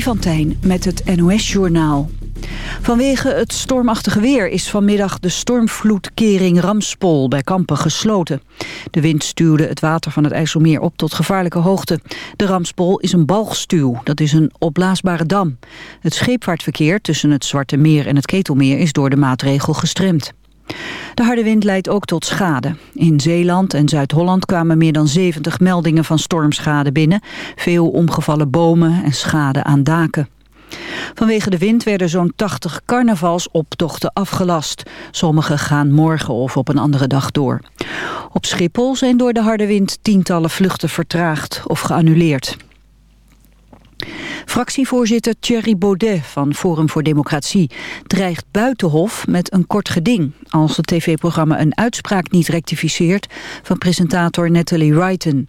Freddy met het NOS-journaal. Vanwege het stormachtige weer is vanmiddag de stormvloedkering Ramspol bij Kampen gesloten. De wind stuwde het water van het IJsselmeer op tot gevaarlijke hoogte. De Ramspol is een balgstuw, dat is een opblaasbare dam. Het scheepvaartverkeer tussen het Zwarte Meer en het Ketelmeer is door de maatregel gestremd. De harde wind leidt ook tot schade. In Zeeland en Zuid-Holland kwamen meer dan 70 meldingen van stormschade binnen. Veel omgevallen bomen en schade aan daken. Vanwege de wind werden zo'n 80 carnavalsoptochten afgelast. Sommige gaan morgen of op een andere dag door. Op Schiphol zijn door de harde wind tientallen vluchten vertraagd of geannuleerd. Fractievoorzitter Thierry Baudet van Forum voor Democratie dreigt Buitenhof met een kort geding als het tv-programma een uitspraak niet rectificeert van presentator Natalie Wrighton.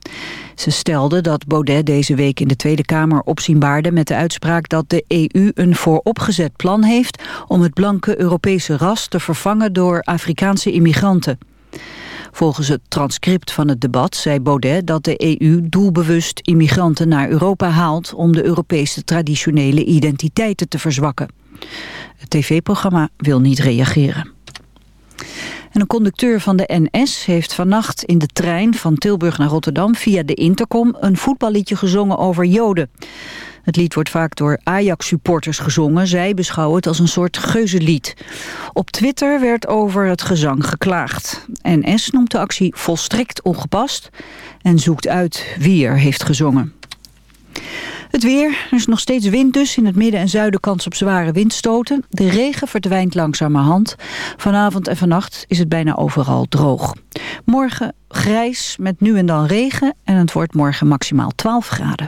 Ze stelde dat Baudet deze week in de Tweede Kamer opzienbaarde met de uitspraak dat de EU een vooropgezet plan heeft om het blanke Europese ras te vervangen door Afrikaanse immigranten. Volgens het transcript van het debat zei Baudet dat de EU doelbewust immigranten naar Europa haalt om de Europese traditionele identiteiten te verzwakken. Het tv-programma wil niet reageren. En een conducteur van de NS heeft vannacht in de trein van Tilburg naar Rotterdam via de intercom een voetballiedje gezongen over Joden. Het lied wordt vaak door Ajax-supporters gezongen. Zij beschouwen het als een soort geuzenlied. Op Twitter werd over het gezang geklaagd. NS noemt de actie volstrekt ongepast en zoekt uit wie er heeft gezongen. Het weer, er is nog steeds wind dus. In het midden en zuiden kans op zware windstoten. De regen verdwijnt langzamerhand. Vanavond en vannacht is het bijna overal droog. Morgen grijs met nu en dan regen. En het wordt morgen maximaal 12 graden.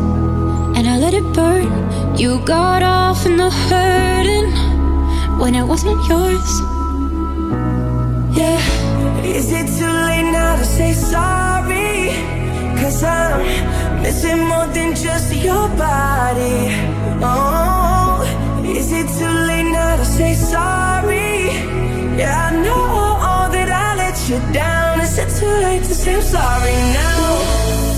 and I let it burn. You got off in the hurting when it wasn't yours. Yeah. Is it too late now to say sorry? Cause I'm missing more than just your body. Oh, is it too late now to say sorry? Yeah, I know all that I let you down. Is it too late to say I'm sorry now?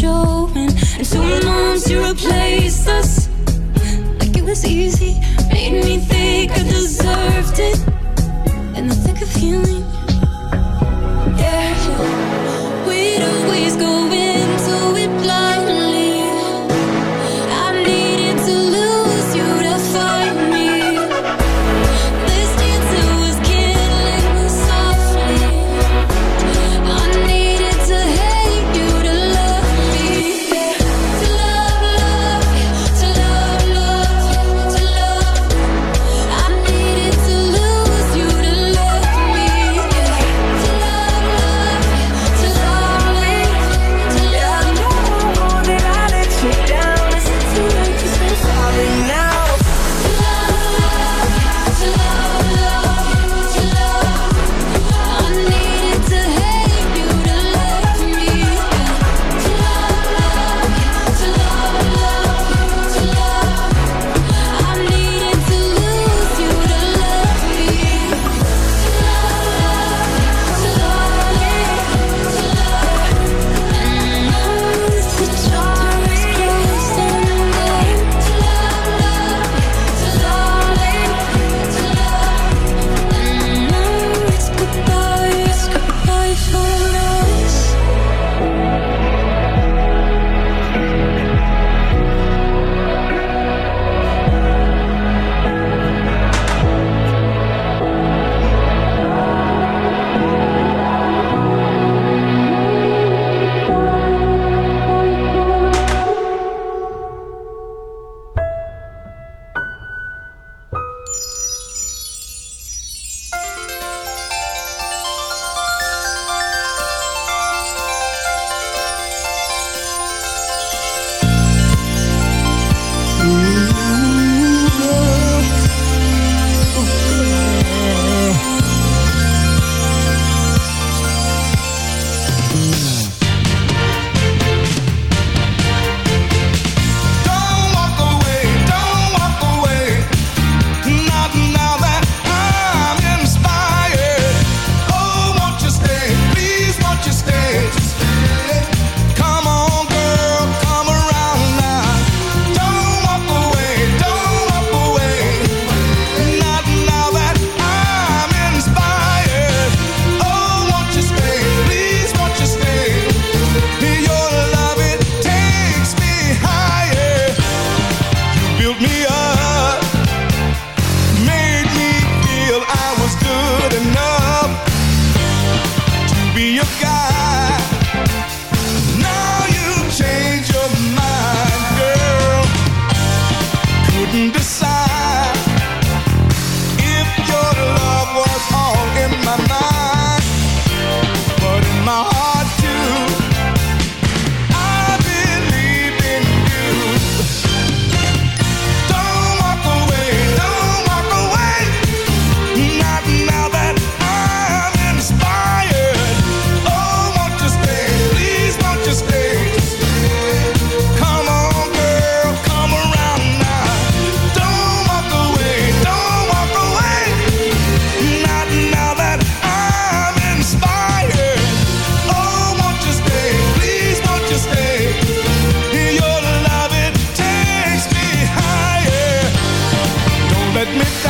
showing. And two months you replaced us like it was easy. me down.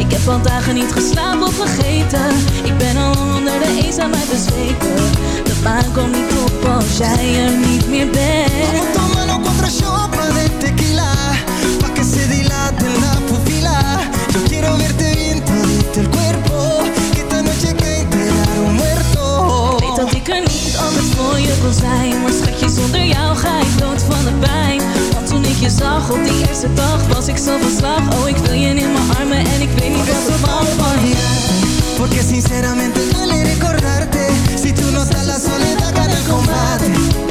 Ik heb al dagen niet geslapen of vergeten Ik ben al onder de eenzaamheid bezweken. De maan komt niet op als jij er niet meer bent. Vamos contra chopa de tequila. Pa' que se dilate la pupila Yo quiero verte bien todito el cuerpo. Que esta noche que enterrar un muerto. Weet dat ik er niet anders voor je kon zijn. Maar schatje, zonder jou ga ik dood van de pijn toen ik je zag op die eerste dag Was ik zo van slag. Oh, ik wil je in mijn armen en ik weet niet wat ik van van je Porque sinceramente duele recordarte. Si tú no estás la soledad gana el combate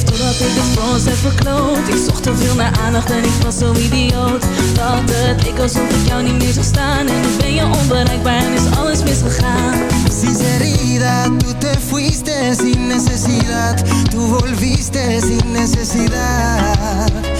geef totdat ik het voor ons heb verkloot. Ik zocht te veel naar aandacht en ik was zo idioot. Dat het ik alsof ik jou niet meer zou staan. En nu ben je onbereikbaar en is alles misgegaan. Sinceridad, tú te fuiste sin necesidad. Tú volviste sin necesidad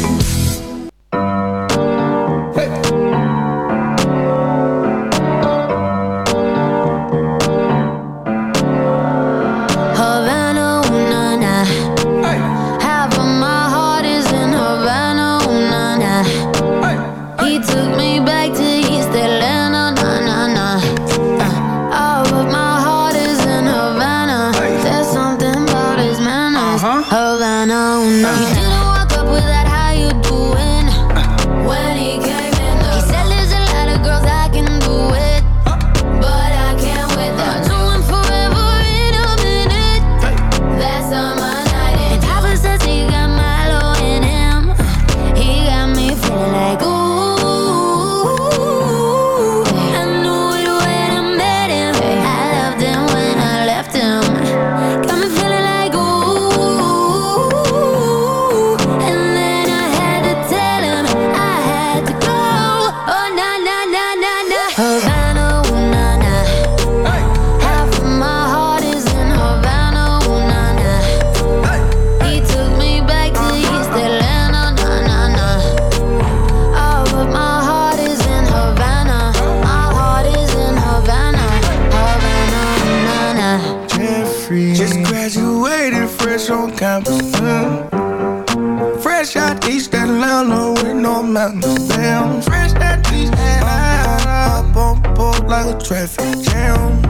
traffic jam.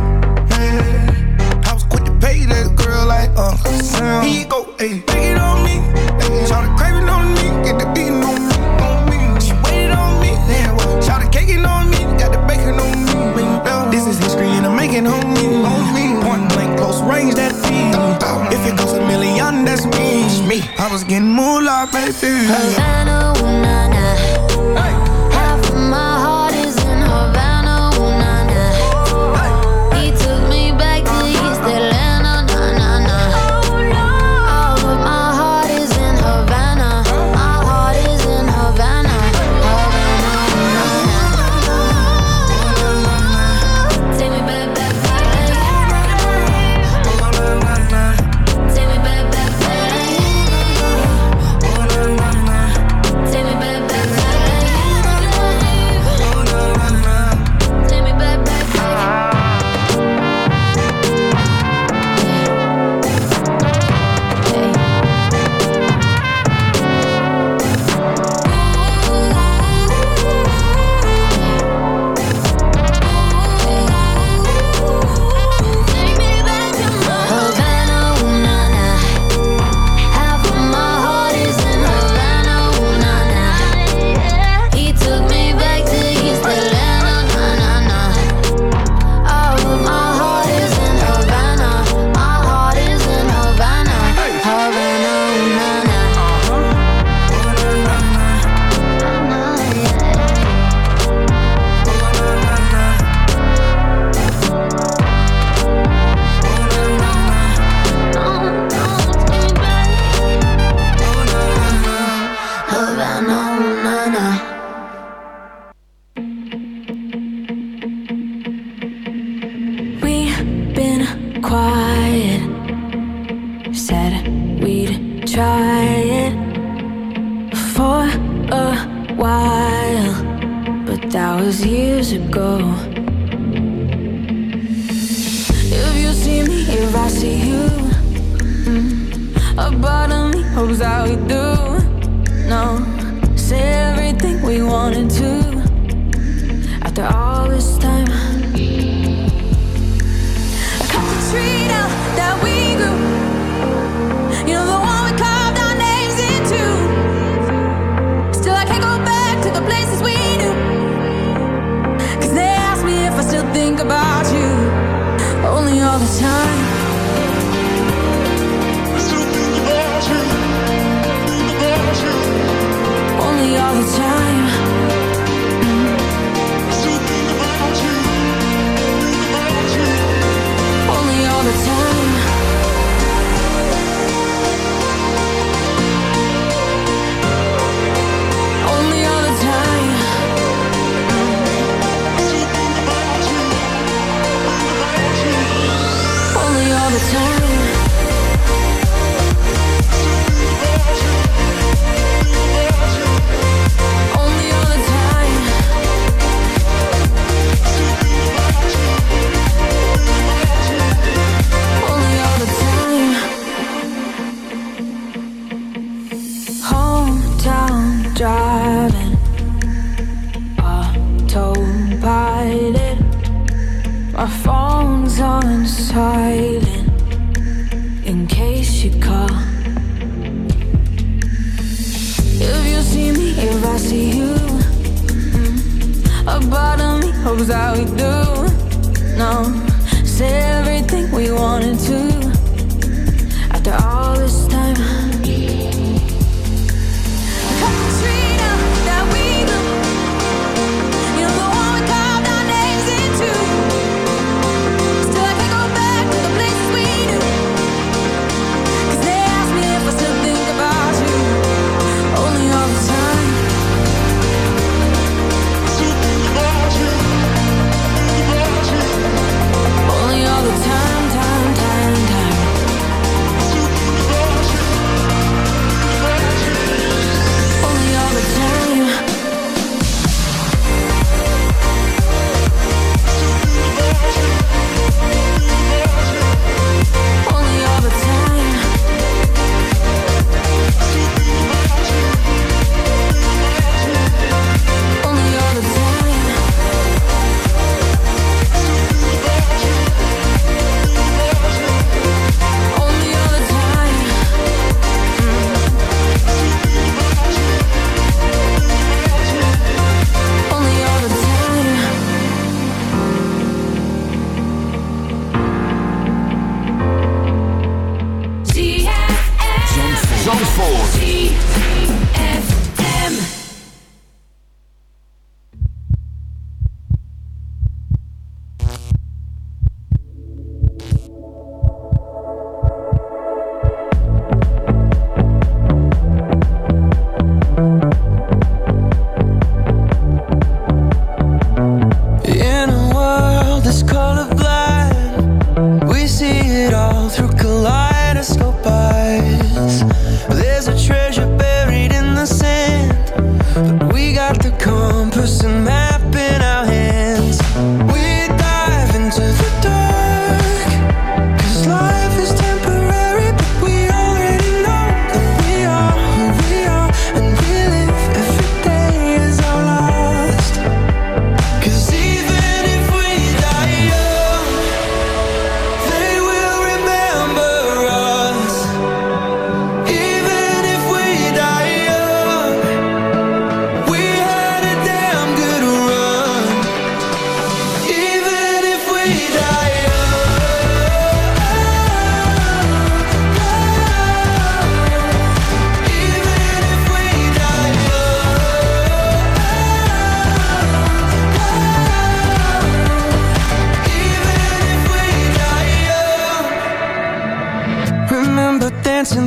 Yeah. I was quick to pay that girl like Uncle Sam. Here you go, ayy. Take it on me. Ayy. Shout the craving on me. Get the beating on me. On me. She waited on me. Yeah, well, shout the caking on me. Got the bacon on me. This is history and I'm making on me. On me. Point blank, close range, that feed. If it goes a million, that's me. me. I was getting moolah, baby. Havana, ooh na na. Half of my heart is in Havana,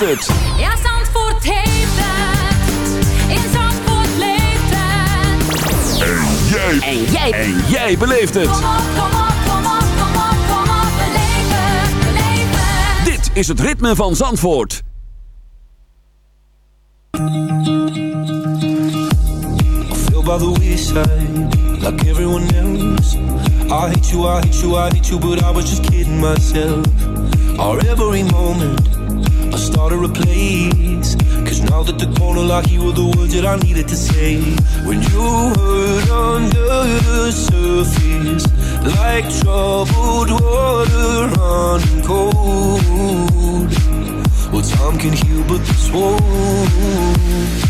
heeft het. Ja, Zandvoort heeft het. In Zandvoort leeft het. En jij. En jij. En jij beleeft het. Kom op, kom op, kom op, kom op, kom op. Beleef het, beleef het. Dit is het ritme van Zandvoort. by the wayside like everyone else. I hate you, I hate you, I hate you, but I was just kidding myself. Our every moment I started a place. Cause now that the corner like You were the words that I needed to say. When you heard under the surface Like troubled water running cold. Well time can heal but this will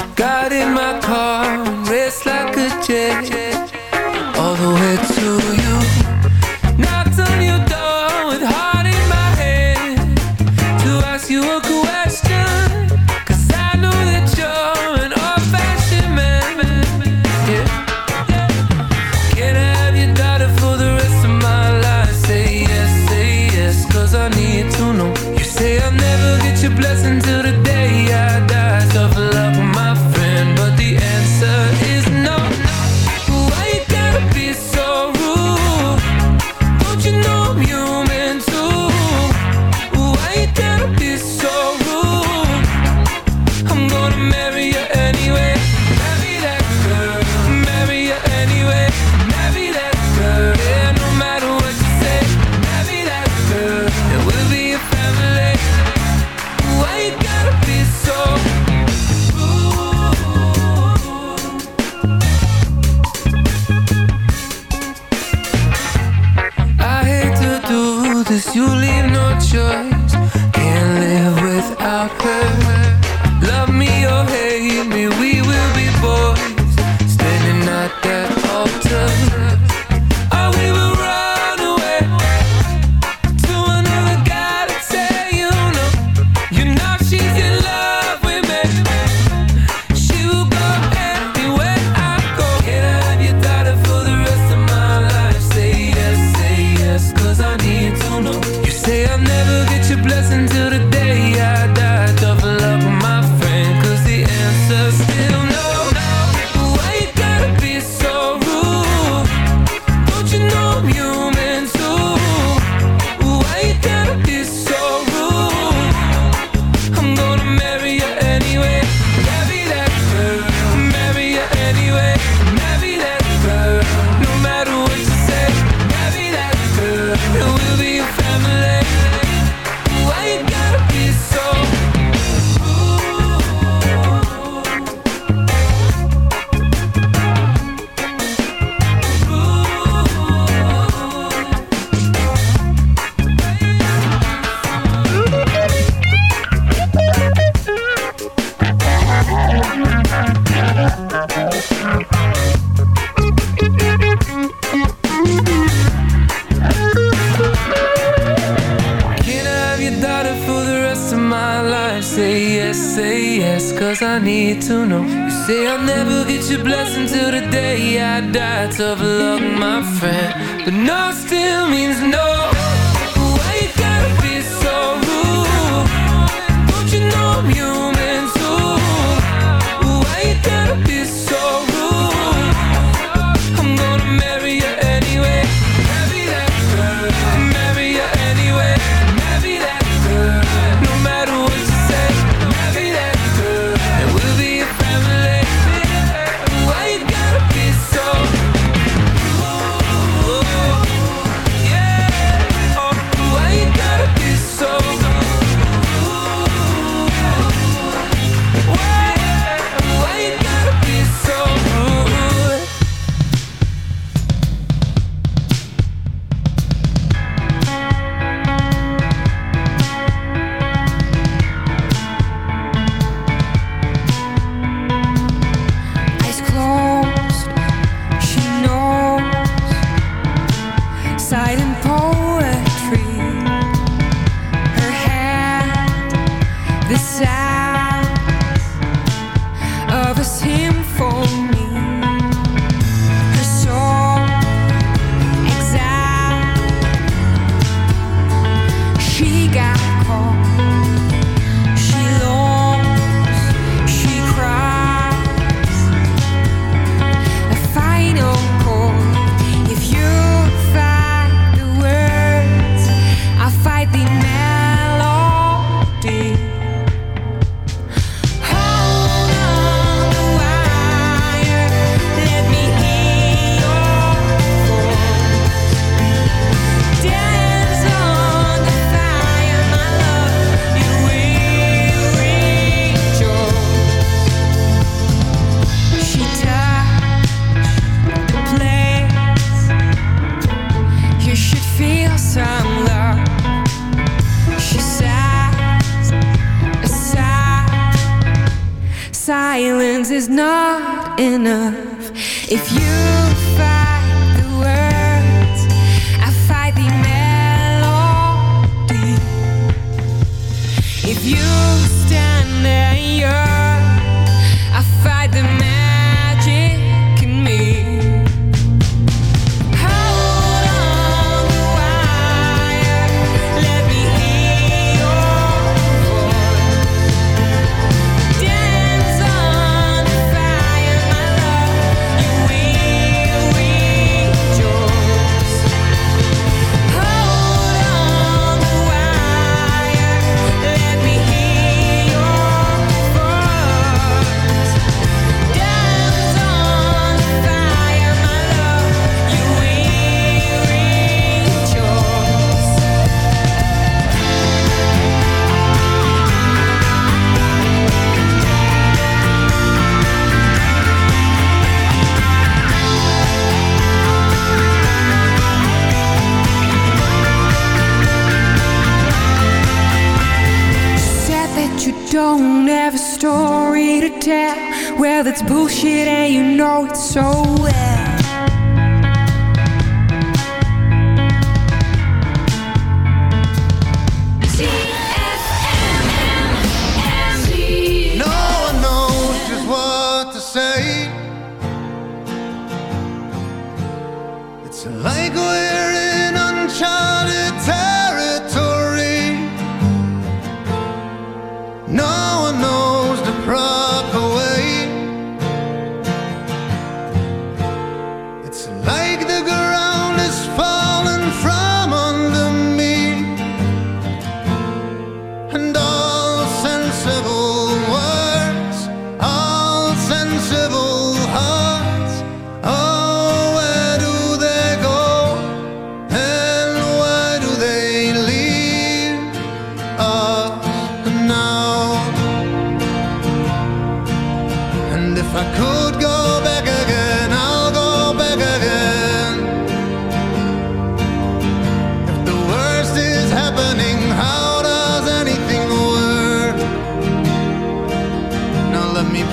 Got in my car, rest like a jet, all the way to you.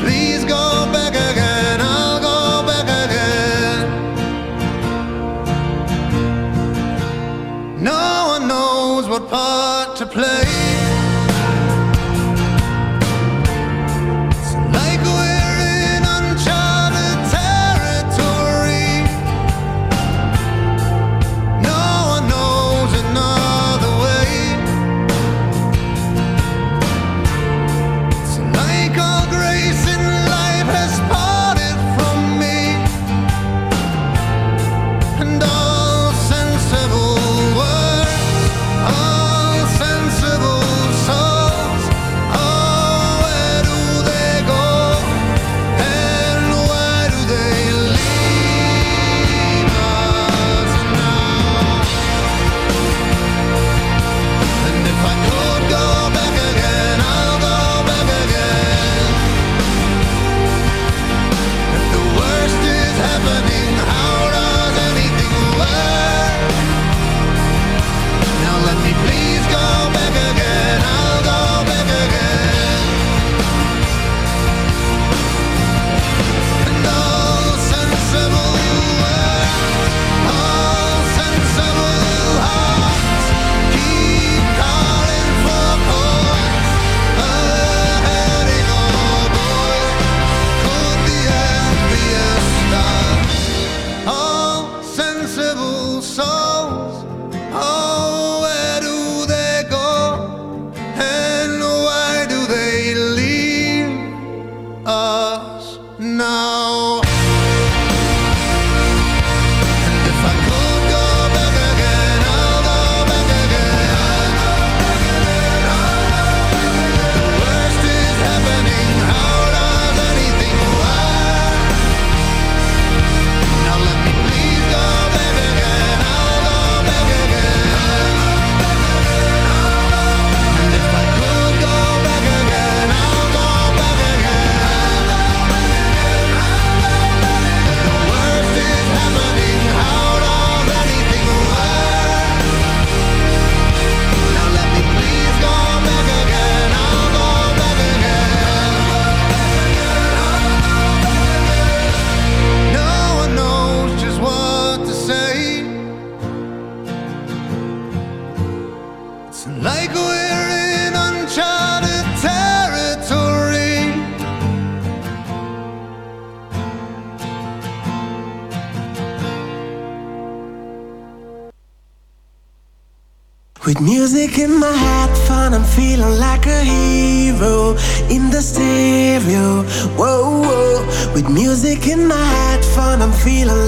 Please go With music in my headphone, I'm feeling